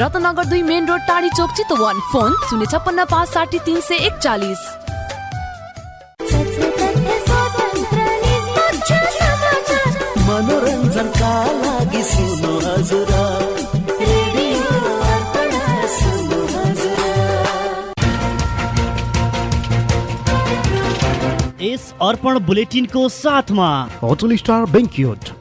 रत्नगर दुई main road टाढी चोक Chitwan. Phone शून्य छप्पन्न पाँच साठी तिन सय एकचालिस। मनोरञ्जनका लागि सुन्नु हजुर। यस अर्पण बुलेटिनको साथमा। Hotel star banquet.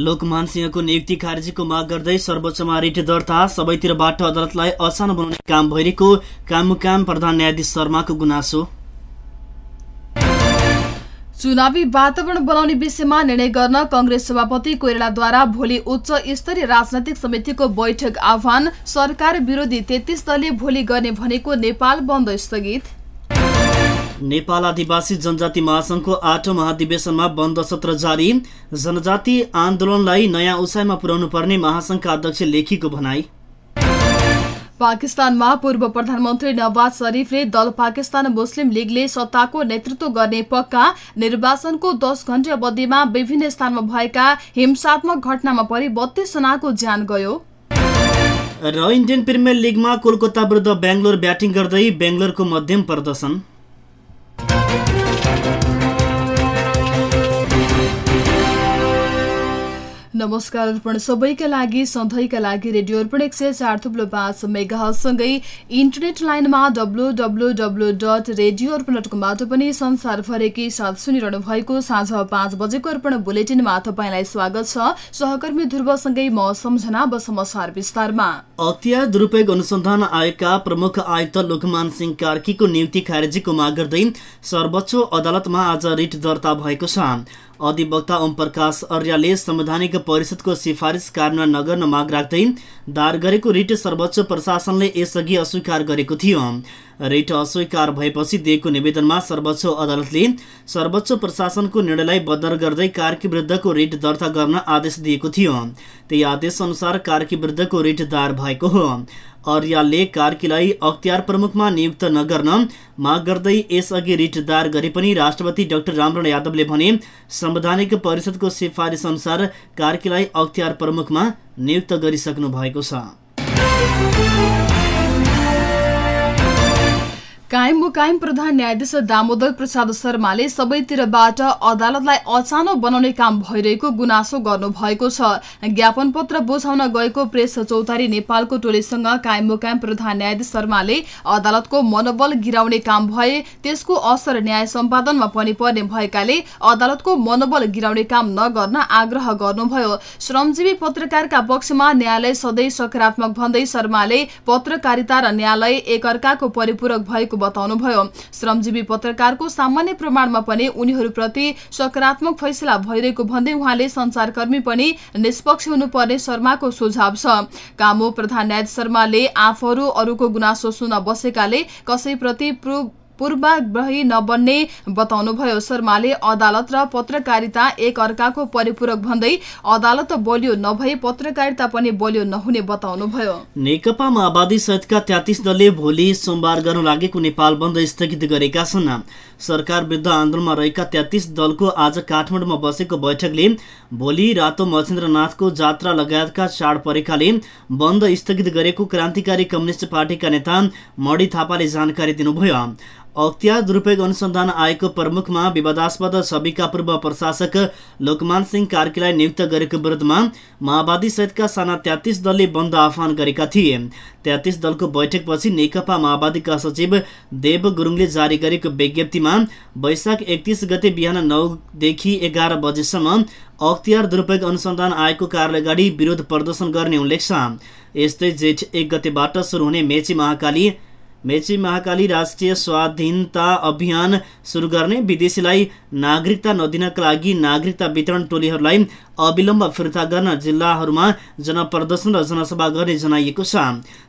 लोकमान सिंहको नियुक्ति खारेजीको माग गर्दै सर्वोच्चमा रिट दर्ता सबैतिरबाट अदालतलाई असान बनाउने काम भइरहेको काममुकाम प्रधान न्यायाधीश शर्माको गुनासो। चुनावी वातावरण बनाउने विषयमा निर्णय गर्न कंग्रेस सभापति कोइरालाद्वारा भोलि उच्च स्तरीय राजनैतिक समितिको बैठक आह्वान सरकार विरोधी तेत्तीस दलले भोलि गर्ने भनेको नेपाल बन्द स्थगित। नेपाल आदिवासी जनजाति महासंघको आठौं महाधिवेशनमा बन्द सत्र जारी। जनजाति आन्दोलनलाई नयाँ उचाइमा पुर्याउनु पर्ने महासंघका अध्यक्ष लेखीको भनाई। पाकिस्तानमा पूर्व प्रधानमन्त्री नवाज शरीफले दल पाकिस्तान मुस्लिम लीगले सत्ताको नेतृत्व गर्ने पक्का निर्वाचनको दस घण्टे अवधिमा विभिन्न स्थानमा भएका हिंसात्मक घटनामा परि बत्तीस जनाको ज्यान गयो। र इन्डियन प्रिमियर लिगमा कोलकाता विरुद्ध बेङ्गलोर ब्याटिङ गर्दै बेङ्गलोरको मध्यम प्रदर्शन। Thank you. नमस्कार अर्पण। सबैका लागि सधैँका लागि रेडियो अर्पण एक सय चार थुप्लो पाँच मेगासँगै इन्टरनेट लाइनमा W W W dot radio Arpan dot कमबाट पनि संसारभरेकै साथ सुनिरहनु भएको साँझ पाँच बजेको अर्पण बुलेटिनमा तपाईँलाई स्वागत छ। सहकर्मी ध्रुवसँगै म सम्झना अब समाचार विस्तारमा। अख्तियार दुरूपयोग अनुसन्धान आयोगका प्रमुख आयुक्त लोकमान सिंह कार्कीको नियुक्ति खारेजीको माग गर्दै सर्वोच्च अदालतमा आज रिट दर्ता भएको छ। अधिवक्ता ओम प्रकाश संवैधानिक परिषदको सिफारिस कार्यान्वयन नगर्न माग राख्दै दायर गरेको रिट सर्वोच्च प्रशासनले यसअघि अस्वीकार गरेको थियो। रिट अस्वीकार भएपछि दिएको निवेदनमा सर्वोच्च अदालतले सर्वोच्च प्रशासनको निर्णयलाई बदर गर्दै कार्की विरुद्धको रिट दर्ता गर्न आदेश दिएको थियो। त्यही आदेश अनुसार कार्की विरुद्धको रिट दायर भएको हो। अर्यालले कार्कीलाई अख्तियार प्रमुखमा नियुक्त नगर्न माग गर्दै यसअघि रिट दायर गरे पनि राष्ट्रपति डाक्टर रामरण यादवले भने संवैधानिक परिषदको सिफारिस अनुसार कार्कीलाई अख्तियार प्रमुखमा नियुक्त गरिसक्नु भएको छ। कायम मुकायम प्रधान न्यायाधीश दामोदर प्रसाद शर्माले सबैतिरबाट अदालतलाई अचानो बनाउने काम भइरहेको गुनासो गर्नुभएको छ। ज्ञापन पत्र बुझाउन गएको प्रेस चौतारी नेपालको टोलीसँग कायम मुकायम प्रधान न्यायाधीश शर्माले अदालतको मनोबल गिराउने काम भए त्यसको असर न्याय सम्पादनमा पनि पर्ने भएकाले अदालतको मनोबल गिराउने काम नगर्न आग्रह गर्नुभयो। श्रमजीवी पत्रकारका पक्षमा न्यायालय सधैँ सकारात्मक भन्दै शर्माले पत्रकारिता र न्यायालय एकअर्काको परिपूरक भएको बताउनुभयो श्रमजीवी पत्रकारको सामान्य प्रमाणमा पनि उनीहरूप्रति सकारात्मक फैसला भइरहेको भन्दै उहाँले संचारकर्मी पनि निष्पक्ष हुनुपर्ने शर्माको सुझाव छ। कामो प्रधान न्यायाधीश शर्माले आफूहरू अरूको गुनासो सुन्न बसेकाले कसैप्रति पूर्वाग्रही नबन्ने बताउनुभयो। शर्माले अदालत र पत्रकारिता एक अर्काको परिपूरक भन्दै अदालत बलियो नभए पत्रकारिता पनि बलियो नहुने बताउनुभयो। नेकपा माओवादी सहितका तेत्तिस दलले भोलि सोमबार गर्न लागेको नेपाल बन्द स्थगित गरेका छन्। सरकार विरुद्ध आन्दोलनमा रहेका तेत्तिस दलको आज काठमाडौँमा बसेको बैठकले भोलि रातो महेन्द्रनाथको जात्रा लगायतका चाड परेकाले बन्द स्थगित गरेको क्रान्तिकारी कम्युनिस्ट पार्टीका नेता मणि थापाले जानकारी दिनुभयो। अख्तियार दुरुपयोग अनुसन्धान आयोगको प्रमुखमा विवादास्पद छविका पूर्व प्रशासक लोकमान सिंह कार्कीलाई नियुक्त गरेको विरुद्धमा माओवादी सहितका साना तेत्तिस दलले बन्द आह्वान गरेका थिए। तेत्तिस दलको बैठकपछि नेकपा माओवादीका सचिव देव गुरुङले जारी गरेको विज्ञप्तिमा वैशाख एकतिस गते बिहान नौदेखि एघार बजेसम्म अख्तियार दुरुपयोग अनुसन्धान आयोगको कार्यालय विरोध प्रदर्शन गर्ने उल्लेख छ। यस्तै जेठ एक गतेबाट सुरु हुने मेची महाकाली मेची महाकाली राष्ट्रिय स्वाधीनता अभियान सुरु गर्ने विदेशीलाई नागरिकता नदिनका लागि नागरिकता वितरण टोलीहरूलाई अविलम्ब फिर्ता गर्न जिल्लाहरूमा जनप्रदर्शन र जनसभा गर्ने जनाइएको छ।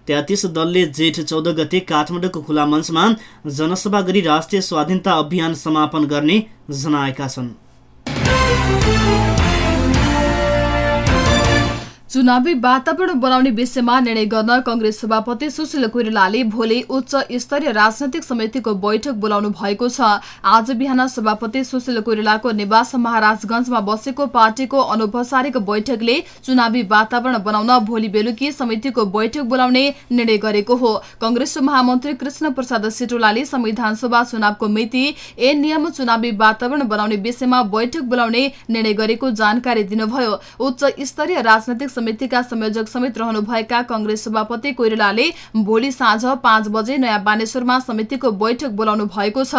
तेत्तिस दलले जेठ चौध गते काठमाडौँको खुला मञ्चमा जनसभा गरी राष्ट्रिय स्वाधीनता अभियान समापन गर्ने जनाएका छन्। चुनावी वातावरण बनाउने विषयमा निर्णय गर्न कंग्रेस सभापति सुशील कोइरालाले भोलि उच्च स्तरीय राजनैतिक समितिको बैठक बोलाउनु भएको छ। आज बिहान सभापति सुशील कोइरालाको निवास महाराजगंजमा बसेको पार्टीको अनौपचारिक बैठकले चुनावी वातावरण बनाउन भोलि बेलुकी समितिको बैठक बोलाउने निर्णय गरेको हो। कंग्रेस महामन्त्री कृष्ण प्रसाद सिटोलाले संविधान सभा चुनावको मिति ए नियम चुनावी वातावरण बनाउने विषयमा बैठक बोलाउने निर्णय गरेको जानकारी दिनुभयो। उच्च स्तरीय राजनैतिक समितिका संयोजक समेत रहनुभएका कंग्रेस सभापति कोइरालाले भोलि साँझ पाँच बजे नयाँ बानेश्वरमा समितिको बैठक बोलाउनु भएको छ।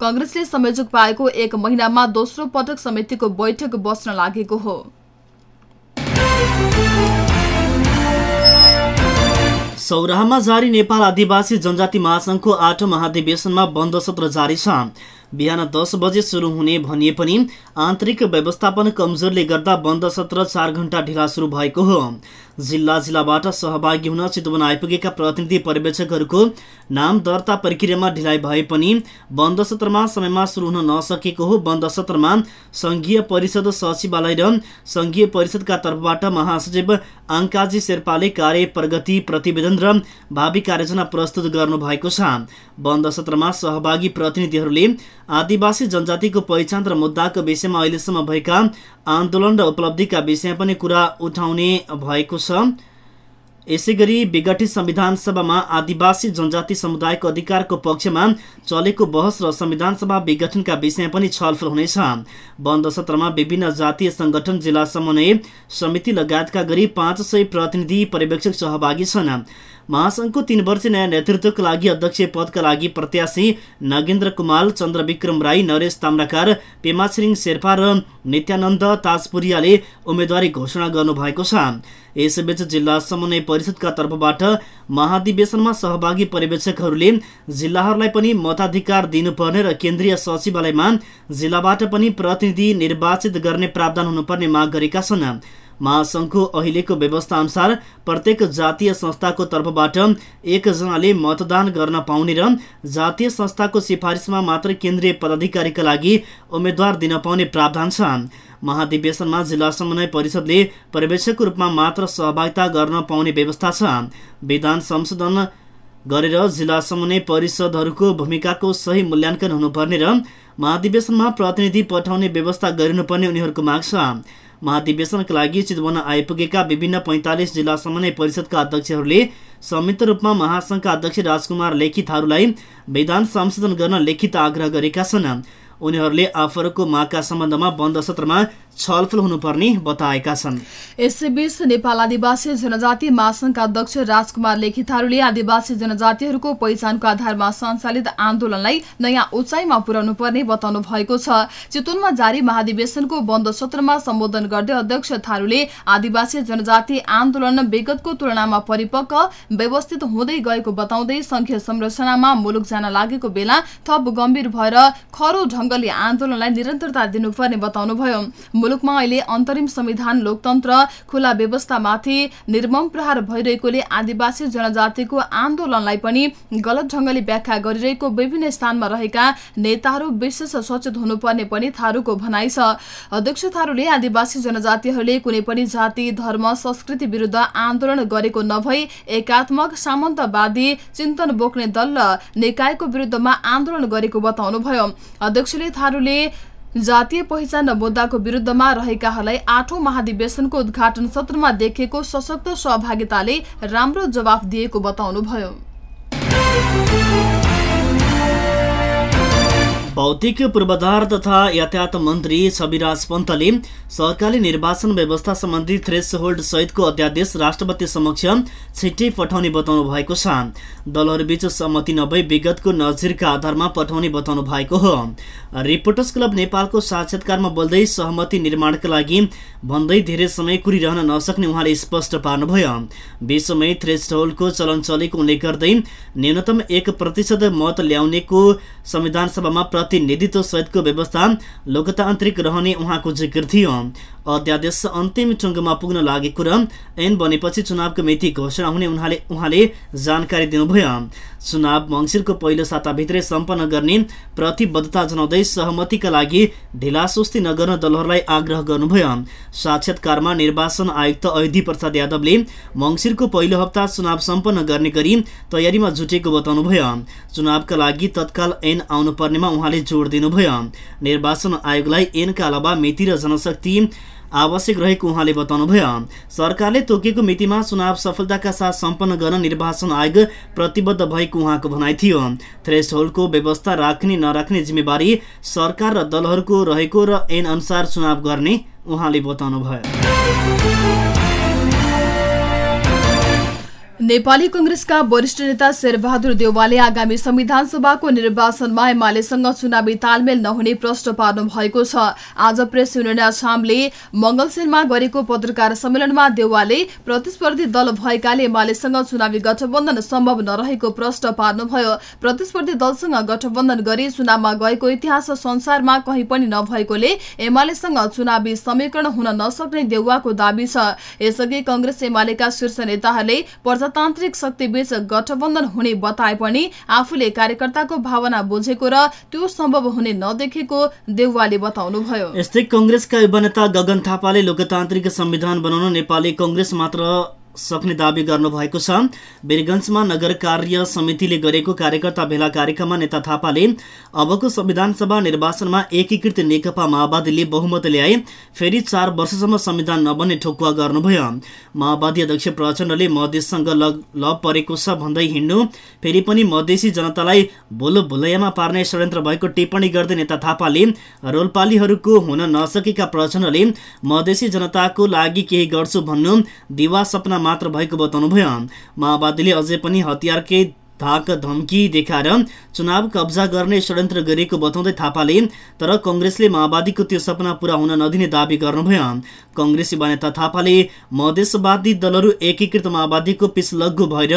कंग्रेसले संयोजक पाएको एक महिनामा दोस्रो पटक समितिको बैठक बस्न लागेको हो। सौराहमा जारी नेपाल आदिवासी जनजाति महासंघको आठौँ महाधिवेशनमा बन्द सत्र जारी छ। बिहान दस बजे सुरु हुने भनिए पनि आन्तरिक व्यवस्थापन कमजोरले गर्दा बन्द सत्र चार घण्टा ढिला सुरु भएको हो। जिल्ला जिल्लाबाट सहभागी हुन चितवन आइपुगेका प्रतिनिधि पर्यवेक्षकहरूको नाम दर्ता प्रक्रियामा ढिलाइ भए पनि बन्द सत्रमा समयमा सुरु हुन नसकेको हो। बन्द सत्रमा संघीय परिषद सचिवालय र संघीय परिषदका तर्फबाट महासचिव अङ्काजी शेर्पाले कार्य प्रगति प्रतिवेदन र भावी कार्ययोजना प्रस्तुत गर्नुभएको छ। बन्द सत्रमा सहभागी प्रतिनिधिहरूले आदिवासी जनजातिको पहिचान र मुद्दाको विषयमा अहिलेसम्म भएका आन्दोलन र उपलब्धिका विषयमा पनि कुरा उठाउने भएको छ। यसै गरी विघटित संविधान सभामा आदिवासी जनजाति समुदायको अधिकारको पक्षमा चलेको बहस र संविधान सभा विघटनका विषय पनि छलफल हुनेछ। बन्द सत्रमा विभिन्न जातीय संगठन जिल्ला समन्वय समिति लगायतका गरी पाँच सय प्रतिनिधि पर्यवेक्षक सहभागी छन्। महासङ्घको तीन वर्ष नयाँ नेतृत्वका लागि अध्यक्ष पदका लागि प्रत्याशी नगेन्द्र कुमार चन्द्रविक्रम राई नरेश ताम्राकार पेमा शेर्पा र नित्यानन्द ताजपुरियाले उम्मेदवारी घोषणा गर्नुभएको छ यसैबीच जिल्ला समन्वय परिषदका तर्फबाट महाधिवेशनमा सहभागी पर्यवेक्षकहरूले जिल्लाहरूलाई पनि मताधिकार दिनुपर्ने र केन्द्रीय सचिवालयमा जिल्लाबाट पनि प्रतिनिधि निर्वाचित गर्ने प्रावधान हुनुपर्ने माग गरेका छन् महासङ्घको अहिलेको व्यवस्था अनुसार प्रत्येक जातीय संस्थाको तर्फबाट एकजनाले मतदान गर्न पाउने र जातीय संस्थाको सिफारिसमा मात्र केन्द्रीय पदाधिकारीका लागि उम्मेद्वार दिन पाउने प्रावधान छ। महाधिवेशनमा जिल्ला समन्वय परिषदले पर्यवेक्षकको रूपमा मात्र सहभागिता गर्न पाउने व्यवस्था छ। विधान संशोधन गरेर जिल्ला समन्वय परिषदहरूको भूमिकाको सही मूल्याङ्कन हुनुपर्ने र महाधिवेशनमा प्रतिनिधि पठाउने व्यवस्था गरिनुपर्ने उनीहरूको माग छ। महाधिवेशनका लागि चितवन आइपुगेका विभिन्न पैँतालिस जिल्ला समन्वय परिषदका अध्यक्षहरूले संयुक्त रूपमा महासङ्घका अध्यक्ष राजकुमार लेखी थारूलाई विधान संशोधन गर्न लिखित आग्रह गरेका छन्। उनीहरूले आफूहरूको मागका सम्बन्धमा बन्द सत्रमा छलफल हुनुपर्ने बताएका छन्। यसैबीच नेपाल आदिवासी जनजाति महासंघका अध्यक्ष राजकुमार लेखितारूले आदिवासी जनजातिहरूको पहिचानको आधारमा सञ्चालित आन्दोलनलाई नयाँ उचाइमा पुर्याउनु पर्ने बताउनु भएको छ। चितवनमा जारी महाधिवेशनको बन्द सत्रमा सम्बोधन गर्दै अध्यक्ष थारूले आदिवासी जनजाति आन्दोलन विगतको तुलनामा परिपक्व व्यवस्थित हुँदै गएको बताउँदै संघीय संरचनामा मुलुक जान लागेको बेला थप गम्भीर भएर खरो ढंगले आन्दोलनलाई निरन्तरता दिनुपर्ने बताउनुभयो। मुलुकमा अहिले अन्तरिम संविधान लोकतन्त्र खुला व्यवस्थामाथि निर्मम प्रहार भइरहेकोले आदिवासी जनजातिको आन्दोलनलाई पनि गलत ढंगले व्याख्या गरिरहेको विभिन्न स्थानमा रहेका नेताहरू विशेष सचेत हुनुपर्ने पनि थारूको भनाइ छ। अध्यक्ष थारूले आदिवासी जनजातिहरूले कुनै पनि जाति धर्म संस्कृति विरुद्ध आन्दोलन गरेको नभई एकात्मक सामन्तवादी चिन्तन बोक्ने दल र निकायको विरुद्धमा आन्दोलन गरेको बताउनुभयो। अध्यक्षले थारूले जातीय पहिचान मुद्दाको विरुद्धमा रहेकाहरूलाई आठौं महाधिवेशनको उद्घाटन सत्रमा देखिएको सशक्त सहभागिताले राम्रो जवाफ दिएको बताउनुभयो। भौतिक पूर्वाधार तथा यातायात मन्त्री छविराज पन्तले सरकारले निर्वाचन व्यवस्था सम्बन्धी थ्रेस होल्ड सहितको अध्यादेश राष्ट्रपति समक्ष छिट्टै पठाउने बताउनु भएको छ। दलहरूबीच सहमति नभई विगतको नजिरका आधारमा पठाउने बताउनु भएको हो। रिपोर्टर्स क्लब नेपालको साक्षात्कारमा बोल्दै सहमति निर्माणका लागि भन्दै धेरै समय कुरिरहन नसक्ने उहाँले स्पष्ट पार्नुभयो। विश्वमै थ्रेस होल्डको चलन चलेको उल्लेख गर्दै न्यूनतम एक प्रतिशत मत ल्याउनेको संविधान सभामा प्रतिनिधित्व सहितको व्यवस्था लोकतान्त्रिक रहने उहाँको ज़िक्र थियो। अध्यादेश अन्तिम टुङ्गोमा पुग्न लागेको र ऐन बनेपछि चुनावको मिति घोषणा हुने उहाँले उहाँले जानकारी दिनुभयो। चुनाव मङ्सिरको पहिलो साताभित्रै सम्पन्न गर्ने प्रतिबद्धता जनाउँदै सहमतिका लागि ढिलासुस्ती नगर्न दलहरूलाई आग्रह गर्नुभयो। साक्षात्कारमा निर्वाचन आयुक्त अयोधी प्रसाद यादवले मङ्सिरको पहिलो हप्ता चुनाव सम्पन्न गर्ने गरी तयारीमा जुटेको बताउनुभयो। चुनावका लागि तत्काल ऐन आउनुपर्नेमा उहाँले जोड दिनुभयो। निर्वाचन आयोगलाई ऐनका अलावा मिति र जनशक्ति आवश्यक रहेको उहाँले बताउनुभयो। सरकारले तोकेको मितिमा चुनाव सफलताका साथ सम्पन्न गर्न निर्वाचन आयोग प्रतिबद्ध भएको उहाँको भनाइ थियो। थ्रेस होल्डको व्यवस्था राख्ने नराख्ने जिम्मेवारी सरकार र दलहरूको रहेको र ऐन अनुसार चुनाव गर्ने उहाँले बताउनुभयो। नेपाली कंग्रेसका वरिष्ठ नेता शेरबहादुर देवालले आगामी संविधान सभाको निर्वाचनमा एमालेसँग चुनावी तालमेल नहुने प्रश्न पार्नु भएको छ। आज प्रेस युनियन आसामले मंगलसेनमा गरेको पत्रकार सम्मेलनमा देवालले प्रतिस्पर्धी दल भएकाले एमालेसँग चुनावी गठबन्धन सम्भव नरहेको प्रश्न पार्नुभयो। प्रतिस्पर्धी दलसँग गठबन्धन गरी चुनावमा गएको इतिहास संसारमा कहीँ पनि नभएकोले एमालेसँग चुनावी समीकरण हुन नसक्ने देउवाको दावी छ। यसअघि कंग्रेस एमालेका शीर्ष नेताहरूले प्रजातान्त्रिक शक्तिबीच गठबन्धन हुने बताए पनि आफूले कार्यकर्ताको भावना बुझेको र त्यो सम्भव हुने नदेखेको देउवाले बताउनुभयो। यस्तै कंग्रेसका युवा नेता गगन थापाले लोकतान्त्रिक संविधान बनाउन नेपाली कंग्रेस मात्र सक्ने दावी गर्नुभएको छ। वीरगञ्जमा नगर कार्य समितिले गरेको कार्यकर्ता भेला कार्यक्रममा नेता थापाले अबको संविधान सभा निर्वाचनमा एकीकृत नेकपा माओवादीले बहुमत ल्याए फेरि चार वर्षसम्म संविधान नबन्ने ठोकुवा गर्नुभयो। माओवादी अध्यक्ष प्रचण्डले मधेससँग लभ परेको छ भन्दै हिँड्नु फेरि पनि मधेसी जनतालाई भुलो भुलैयामा पार्ने षड्यन्त्र भएको टिप्पणी गर्दै नेता थापाले रोलपालीहरूको हुन नसकेका प्रचण्डले मधेसी जनताको लागि केही गर्छु भन्नु दिवा सपना मात्र भएको बताउनुभयो माओवादीले अझै पनि हतियारकै धाक धम्की देखाएर चुनाव कब्जा गर्ने षड्यन्त्र गरेको बताउँदै थापाले तर कङ्ग्रेसले माओवादीको त्यो सपना पूरा हुन नदिने दावी गर्नुभयो कङ्ग्रेस युवा नेता थापाले मधेसवादी दलहरू एकीकृत माओवादीको पिछलग्गु भएर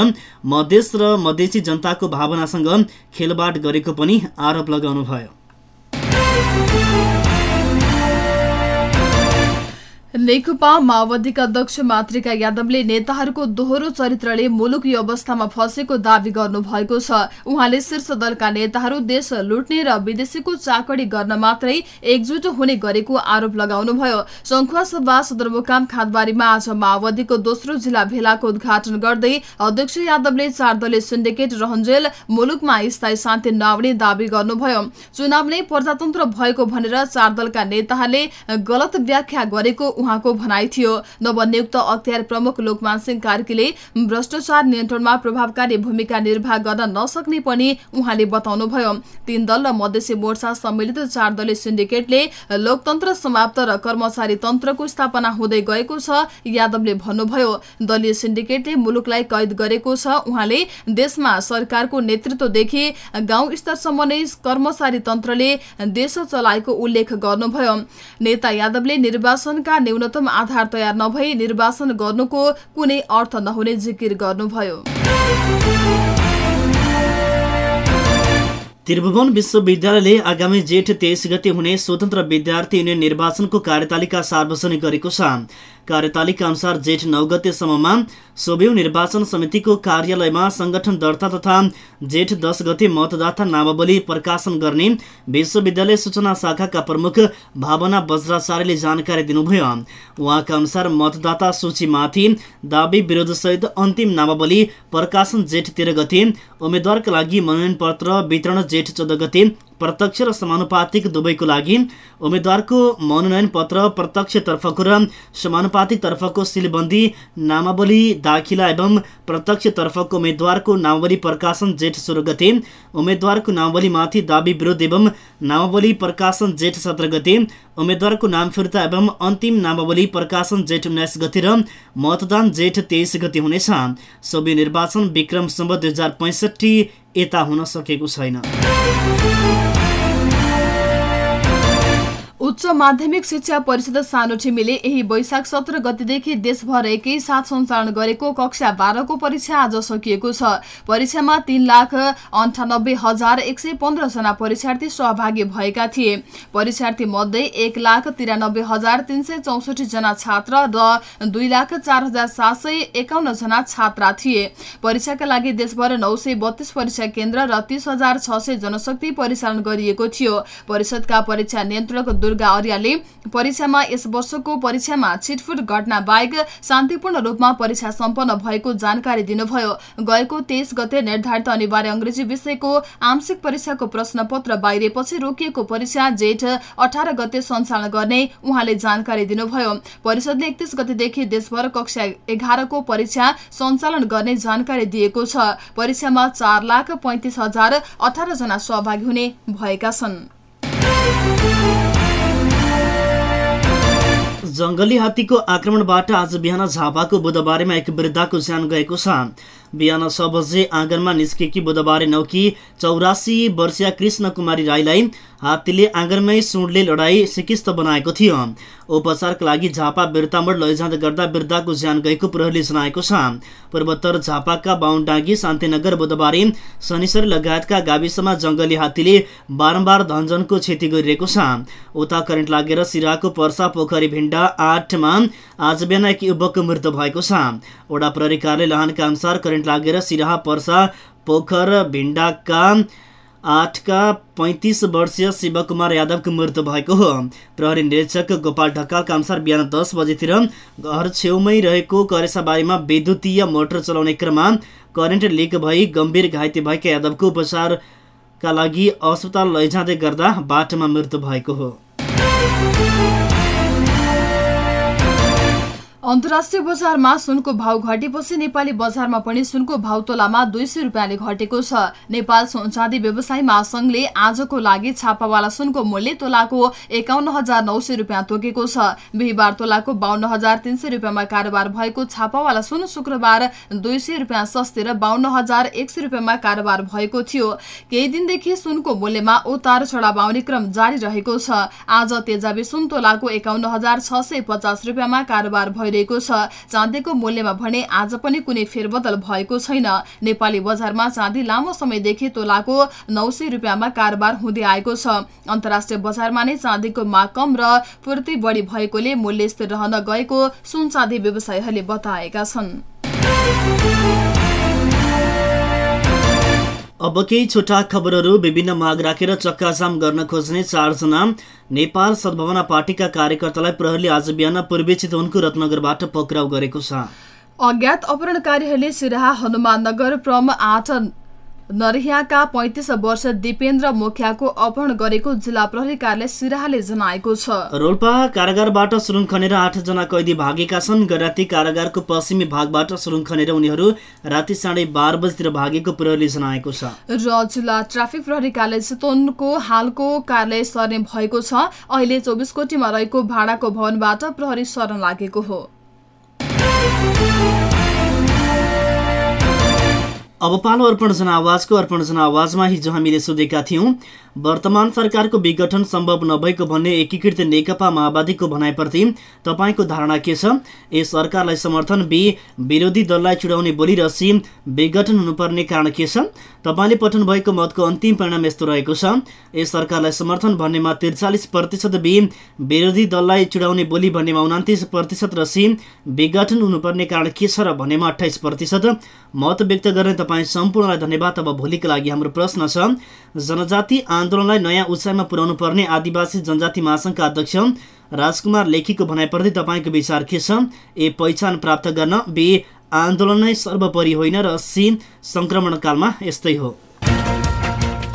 मधेस र मधेसी जनताको भावनासँग खेलबाड गरेको पनि आरोप लगाउनुभयो नेकपा माओवादीका अध्यक्ष मातृका यादवले नेताहरूको दोहोरो चरित्रले मुलुक यो अवस्थामा फँसेको दावी गर्नुभएको छ उहाँले शीर्ष दलका नेताहरू देश लुट्ने र विदेशीको चाकडी गर्न मात्रै एकजुट हुने गरेको आरोप लगाउनुभयो सभा सदरमुकाम खादबारीमा आज माओवादीको दोस्रो जिल्ला भेलाको उद्घाटन गर्दै अध्यक्ष यादवले चार दलीय सिन्डिकेट रहन्जेल मुलुकमा स्थायी शान्ति नआउने दावी गर्नुभयो चुनाव नै प्रजातन्त्र भएको भनेर चार दलका नेताहरूले गलत व्याख्या गरेको उहाँको भनाइ थियो। नवनियुक्त अख्तियार प्रमुख लोकमान सिंह कार्कीले भ्रष्टाचार नियन्त्रणमा प्रभावकारी भूमिका निर्वाह गर्न नसक्ने पनि उहाँले बताउनुभयो। तीन दल र मधेसी मोर्चा सम्मिलित चार दलीय सिन्डिकेटले लोकतन्त्र समाप्त र कर्मचारी तन्त्रको स्थापना हुँदै गएको छ यादवले भन्नुभयो। दलीय सिन्डिकेटले मुलुकलाई कैद गरेको छ। उहाँले देशमा सरकारको नेतृत्वदेखि गाउँ स्तरसम्म नै कर्मचारी तन्त्रले देश चलाएको उल्लेख गर्नुभयो। नेता यादवले निर्वाचनका न्यूनतम आधार तयार नभई निर्वाचन गर्नुको कुनै अर्थ नहुने जिकिर गर्नुभयो। त्रिभुवन विश्वविद्यालयले आगामी जेठ तेइस गते हुने स्वतन्त्र विद्यार्थी युनियन निर्वाचनको कार्यतालिका सार्वजनिक गरेको छ। कार्यतालिका अनुसार जेठ नौ गतेसम्ममा सोभ्यू निर्वाचन समितिको कार्यालयमा संगठन दर्ता तथा जेठ दस गते मतदाता नामावली प्रकाशन गर्ने विश्वविद्यालय सूचना शाखाका प्रमुख भावना वज्राचार्यले जानकारी दिनुभयो। उहाँका अनुसार मतदाता सूचीमाथि दावी विरोधसहित अन्तिम नामावली प्रकाशन जेठ तेह्र गते उम्मेद्वारका लागि मनोनयन पत्र वितरण जेठ चौध गते प्रत्यक्ष र समानुपातिक दुवैको लागि उम्मेद्वारको मनोनयन पत्र प्रत्यक्षतर्फको र समानुपातिकतर्फको सिलबन्दी नामावली दाखिला एवं प्रत्यक्षतर्फको उम्मेद्वारको नामावली प्रकाशन जेठ सोह्र गते। उम्मेद्वारको नामावलीमाथि दावी विरोध एवं नामावली प्रकाशन जेठ सत्र गते। उम्मेद्वारको नाम फिर्ता एवं अन्तिम नामावली प्रकाशन जेठ उन्नाइस गते र मतदान जेठ तेइस गते हुनेछ। सबै निर्वाचन विक्रम सम्बत दुई हजार पैँसठी यता हुन सकेको छैन। उच्च माध्यमिक शिक्षा परिषद सानो छिमीले यही वैशाख सत्र गतिदेखि देशभर एकै साथ सञ्चालन गरेको कक्षा बाह्रको परीक्षा आज सकिएको छ। परीक्षामा तीन लाख अन्ठानब्बे हजार एक सय पन्ध्रजना परीक्षार्थी सहभागी भएका थिए। परीक्षार्थी मध्ये एक लाख तिरानब्बे हजार तीन सय चौसठी जना छात्र र दुई लाख चार हजार सात सय एकाउन्न जना छात्रा थिए। परीक्षाका लागि देशभर नौ सय बत्तीस परीक्षा केन्द्र र तीस हजार छ सय जनशक्ति परिचालन गरिएको थियो। परिषदका परीक्षा नियन्त्रक अर्याले परीक्षामा यस वर्षको परीक्षामा छिटफुट घटना बाहेक शान्तिपूर्ण रूपमा परीक्षा सम्पन्न भएको जानकारी दिनुभयो। गएको तेइस गते निर्धारित अनिवार्य अंग्रेजी विषयको आंशिक परीक्षाको प्रश्नपत्र बाहिरिएपछि रोकिएको परीक्षा जेठ अठार गते सञ्चालन गर्ने उहाँले जानकारी दिनुभयो। परिषदले एकतिस गतेदेखि देशभर कक्षा एघारको परीक्षा सञ्चालन गर्ने जानकारी दिएको छ। परीक्षामा चार लाख पैंतिस हजार अठार जना सहभागी हुने भएका छन्। जङ्गली हात्तीको आक्रमणबाट आज बिहान झापाको बुधबारेमा एक वृद्धाको ज्यान गएको छ। बिहान छ बजे आँगनमा निस्केकी बुधबारे नौकी चौरासी वर्षीय कृष्ण कुमारी राईलाई हात्तीले आँगनमै सुँडले लडाई सिकिस्त बनाएको थियो। उपचारका लागि झापा बिर्तामोड लैजाँदै गर्दा वृद्धाको ज्यान गएको प्रहरीले जनाएको छ। पूर्वोत्तर झापाका बाहुनडाँगी शान्तिनगर बुधबारे शनिश्वरी लगायतका गाविसमा जङ्गली हात्तीले बारम्बार धनजनको क्षति गरिरहेको छ। उता करेन्ट लागेर सिराको पर्सा पोखरी भिण्डा आठमा आज बिहान एक युवकको मृत्यु भएको छ। वडा प्रहरी कार्यालय लहानका अनुसार करेन्ट लागेर सिराहा पर्सा पोखर भिण्डाका आठका पैँतिस वर्षीय शिवकुमार यादवको मृत्यु भएको हो। प्रहरी निरीक्षक गोपाल ढकालका अनुसार बिहान दस बजेतिर घर छेउमै रहेको करेसाबारीमा विद्युतीय मोटर चलाउने क्रममा करेन्ट लिक भई गम्भीर घाइते भएका यादवको उपचारका लागि अस्पताल लैजाँदै गर्दा बाटोमा मृत्यु भएको हो। अन्तर्राष्ट्रिय बजारमा सुनको भाव घटेपछि नेपाली बजारमा पनि सुनको भाव तोलामा दुई सय रुपियाँले घटेको छ। नेपाल चाँदी व्यवसाय महासंघले आजको लागि छापावाला सुनको मूल्य तोलाको एकाउन्न हजार नौ सय रुपियाँ तोकेको छ। बिहिबार तोलाको बाहन्न हजार तीन सय रुपियाँमा कारोबार भएको छापावाला सुन शुक्रबार दुई सय रुपियाँ सस्ते र बाहन्न हजार एक सय रुपियाँमा कारोबार भएको थियो। केही दिनदेखि सुनको मूल्यमा उतार चढाव आउने क्रम जारी रहेको छ। आज तेजाबी सुन तोलाको एकाउन्न हजार छ सय पचास रुपियाँमा कारोबार भइरहेको गरिएको छ। चाँदीको मूल्यमा भने आज पनि कुनै फेरबदल भएको छैन। नेपाली बजारमा चाँदी लामो समयदेखि तोलाको नौ सय रुपियाँमा कारोबार हुँदै आएको छ। अन्तर्राष्ट्रिय बजारमा नै चाँदीको माग कम र पूर्ति बढी भएकोले मूल्य स्थिर रहन गएको सुन चाँदी व्यवसायीहरूले बताएका छन्। अब केही छोटा खबरहरू विभिन्न माग राखेर चक्काजाम गर्न खोज्ने चारजना नेपाल सद्भावना पार्टीका कार्यकर्तालाई प्रहरीले आज बिहान पूर्वी चितवनको रत्नगरबाट पक्राउ गरेको छ। अज्ञात अपहरणकारीहरूले सिराहा हनुमान नगर प्रम आठ नरियाका पैंतिस वर्ष दिपेन्द्र मुखियाको अपहरण गरेको जिल्ला प्रहरी कार्यालय सिराहाले जनाएको छ। रोल्पा कारागारबाट सुरुङ खनेर आठजना कैदी भागेका छन्। गराती कारागारको पश्चिमी भागबाट सुरुङ खनेर उनीहरू राति साढे बाह्र बजीतिर भागेको प्रहरीले जनाएको छ। र जिल्ला ट्राफिक प्रहरी कार्यालय चितवनको हालको कार्यालय सर्ने भएको छ। अहिले चौबिस कोटीमा रहेको भाडाको भवनबाट प्रहरी शरण लागेको हो। अब पालो अर्पण जनावाजको अर्पण जनावाजमा हिजो हामीले सोधेका थियौँ वर्तमान सरकारको विघटन सम्भव नभएको भन्ने एकीकृत नेकपा माओवादीको भनाइप्रति तपाईँको धारणा के छ? ए सरकारलाई समर्थन बी विरोधी दललाई चुडाउने बोली र सी विघटन हुनुपर्ने कारण के छ? तपाईँले पठन भएको मतको अन्तिम परिणाम यस्तो रहेको छ। ए सरकारलाई समर्थन भन्नेमा त्रिचालिस प्रतिशत बी विरोधी दललाई चुडाउने बोली भन्नेमा उनातिस प्रतिशत र सी विघटन हुनुपर्ने कारण के छ र भन्नेमा अठाइस प्रतिशत। मत व्यक्त गर्ने तपाईँ सम्पूर्णलाई धन्यवाद। अब भोलिको लागि हाम्रो प्रश्न छ जनजाति आन्दोलनलाई नयाँ उचाइमा पुर्याउनु पर्ने आदिवासी जनजाति महासङ्घका अध्यक्ष राजकुमार लेखीको भनाइप्रति तपाईँको विचार के छ? ए पहिचान प्राप्त गर्न बी आन्दोलन नै सर्वोपरि होइन र सी सङ्क्रमणकालमा यस्तै हो।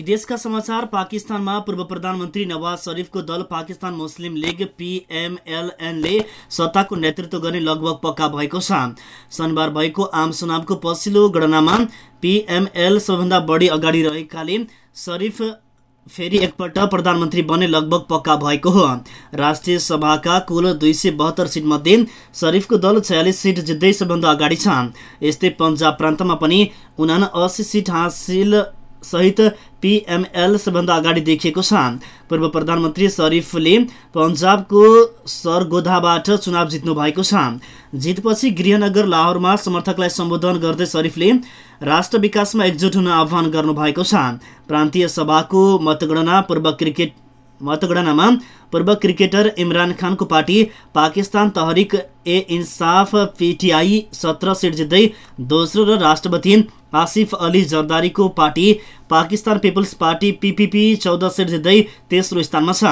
विदेशका समाचार पाकिस्तानमा पूर्व प्रधानमन्त्री नवाज शरीफको दल पाकिस्तान मुस्लिम लिग पिएमएलएनले सत्ताको नेतृत्व गर्ने लगभग पक्का भएको छ। शनिबार भएको आम चुनावको पछिल्लो गणनामा पिएमएल सबैभन्दा बढी अगाडि रहेकाले शरीफ फेरि एकपल्ट प्रधानमन्त्री बन्ने लगभग पक्का भएको हो। राष्ट्रिय सभाका कुल दुई सय बहत्तर सिटमध्ये शरीफको दल छयालिस सिट जित्दै सबभन्दा अगाडि छ। यस्तै पन्जाब प्रान्तमा पनि उना अस्सी सिट हासिल सहित पिएमएल सबभन्दा अगाडि देखिएको छ पूर्व प्रधानमन्त्री शरीफले पन्जाबको सरगोधाबाट चुनाव जित्नु भएको छ। जितपछि गृहनगर लाहोरमा समर्थकलाई सम्बोधन गर्दै शरीफले राष्ट्र विकासमा एकजुट हुन आह्वान गर्नुभएको छ। प्रान्तीय सभाको मतगणना पूर्व क्रिकेट मतगणनामा पूर्व क्रिकेटर इमरान खानको पार्टी पाकिस्तान तहरिक ए इन्साफ पिटिआई सत्र सिट जित्दै दोस्रो र राष्ट्रपति आसिफ अली जरदारीको पार्टी पाकिस्तान पिपल्स पार्टी पिपिपी चौध सिट जित्दै तेस्रो स्थानमा छ।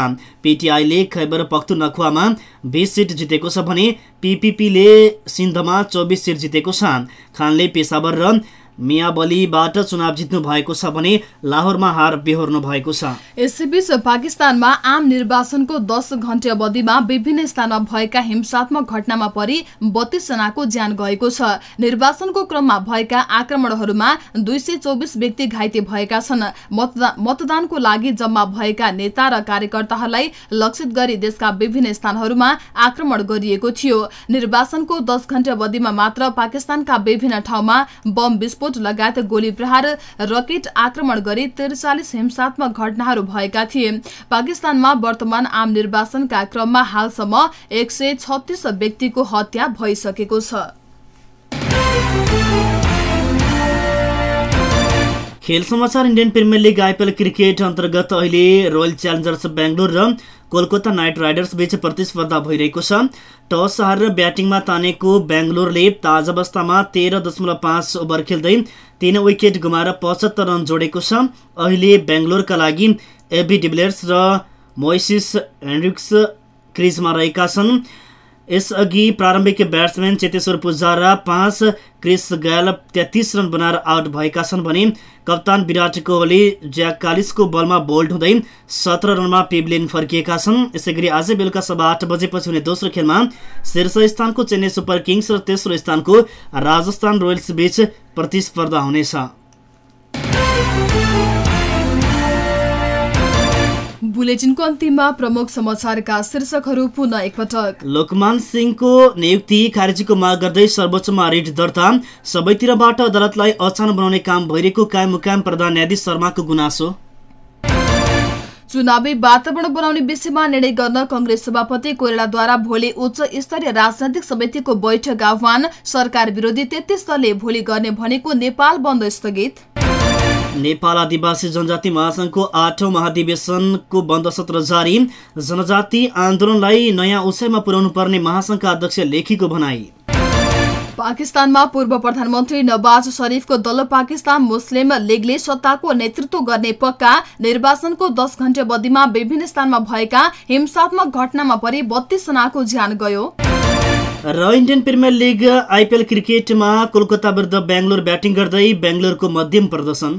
पिटिआईले खैबर पख्तुनखुवामा बिस सिट जितेको छ भने पिपिपीले सिन्धमा चौबिस सिट जितेको छ। खानले पेसावर र मियाबलीबाट चुनाव जित्नु भएको छ भने लाहोरमा हार बेहोर्नु भएको छ। यसैबीच पाकिस्तानमा आम निर्वाचनको दस घण्टे अवधिमा विभिन्न स्थानमा भएका हिंसात्मक घटनामा परि बत्तीस जनाको ज्यान गएको छ। निर्वाचनको क्रममा भएका आक्रमणहरूमा दुई सय चौबिस व्यक्ति घाइते भएका छन्। मतदा- मतदानको लागि जम्मा भएका नेता र कार्यकर्ताहरूलाई लक्षित गरी देशका विभिन्न स्थानहरूमा आक्रमण गरिएको थियो। निर्वाचनको दस घण्टे अवधिमा मात्र पाकिस्तानका विभिन्न ठाउँमा बम विस्फोट विस्फोट लगायत गोली प्रहार रकेट आक्रमण गरी त्रिचालिस हिंसात्मक घटनाहरू भएका थिए। पाकिस्तानमा वर्तमान आम निर्वाचनका क्रममा हालसम्म एक व्यक्तिको हत्या भइसकेको छ। खेल समाचार Indian Premier League IPL cricket अन्तर्गत अहिले रोयल च्यालेन्जर्स बेङ्गलोर र कोलकाता नाइट राइडर्स बीच प्रतिस्पर्धा भइरहेको छ। टस हारेर ब्याटिङमा तानेको बेङ्गलोरले ताजा अवस्थामा तेह्र दशमलव पाँच ओभर खेल्दै तीन विकेट गुमाएर पचहत्तर रन जोडेको छ। अहिले बेङ्गलोरका लागि एबी डिभिलियर्स र मोइसिस हेन्ड्रिक्स क्रिजमा रहेका छन्। यसअघि प्रारम्भिक ब्याट्सम्यान चेतेश्वर पुजारा पाँच क्रिस गयाल तेत्तिस रन बनाएर आउट भएका छन् भने कप्तान विराट कोहली ज्याक कालिसको बलमा बोल्ड हुँदै सत्र रनमा पेब्लिन फर्किएका छन्। यसै गरी आज बेलुका सभा आठ बजेपछि हुने दोस्रो खेलमा शीर्ष स्थानको चेन्नई सुपर किङ्स र तेस्रो स्थानको राजस्थान रोयल्स बीच प्रतिस्पर्धा हुनेछ। बुलेटिनको अन्तिममा प्रमुख समाचारका शीर्षकहरू पुनः एकपटक। लोकमान सिंहको नियुक्ति खारेजीको माग गर्दै सर्वोच्चमा रिट दर्ता। सबैतिरबाट अदालतलाई अचान बनाउने काम भइरहेको कायम मुकाम प्रधान न्यायाधीश शर्माको गुनासो। चुनावी वातावरण बनाउने विषयमा निर्णय गर्न कंग्रेस सभापति कोइरालाद्वारा भोलि उच्च स्तरीय राजनैतिक समितिको बैठक आह्वान सरकार विरोधी तेत्तीस दलले भोलि गर्ने भनेको नेपाल बन्द स्थगित। नेपाल आदिवासी जनजाति महासंघको आठौं महाधिवेशनको बन्द सत्र जारी जनजाति आन्दोलनलाई नयाँ उचाइमा पुर्याउनु पर्ने महासंघका अध्यक्ष लेखीको भनाई पाकिस्तानमा पूर्व प्रधानमन्त्री नवाज शरीफको दल पाकिस्तान मुस्लिम लीगले सत्ताको नेतृत्व गर्ने पक्का निर्वाचनको दस घण्टे अवधिमा विभिन्न स्थानमा भएका हिंसात्मक घटनामा परि बत्तीस जनाको ज्यान गयो र इन्डियन प्रिमियर लिग आइपिएल क्रिकेटमा कोलकाता विरुद्ध बेङ्गलोर ब्याटिङ गर्दै बेङ्गलोरको मध्यम प्रदर्शन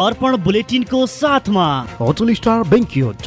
अर्पण बुलेटिनको साथमा होटल स्टार बेङ्क्युट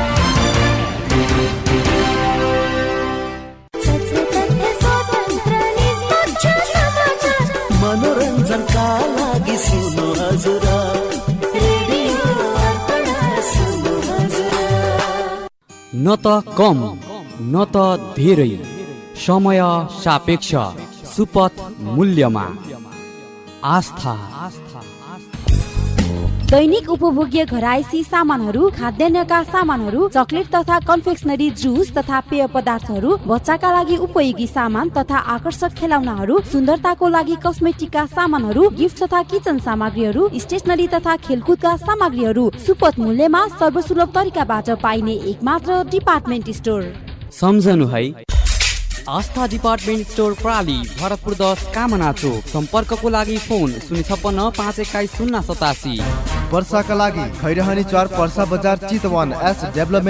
न त कम न त धेरै। समय सापेक्ष सुपथ मूल्यमा। आस्था। दैनिक उपभोग्य घरायसी सामानहरू खाद्यान्नका सामानहरू चकलेट तथा कन्फेक्सनरी जुस तथा पेय पदार्थहरू बच्चाका लागि उपयोगी सामान तथा आकर्षक खेलौनाहरू सुन्दरताको लागि कस्मेटिकका सामानहरू गिफ्ट तथा किचन सामग्रीहरू स्टेसनरी तथा खेलकुदका सामग्रीहरू सुपथ मूल्यमा सर्वसुलभ तरिकाबाट पाइने एकमात्र डिपार्टमेन्ट स्टोर। सम्झनु है। आस्था डिपार्टमेन्ट स्टोर प्राली भरतपुर दस कामना चोक। सम्पर्कको लागि फोन शून्य छप्पन्न पाँच एक्काइस शून्य सतासी। वर्षाका लागि खैरहनी चार पर्सा बजार चितवन एस डेभलपमेन्ट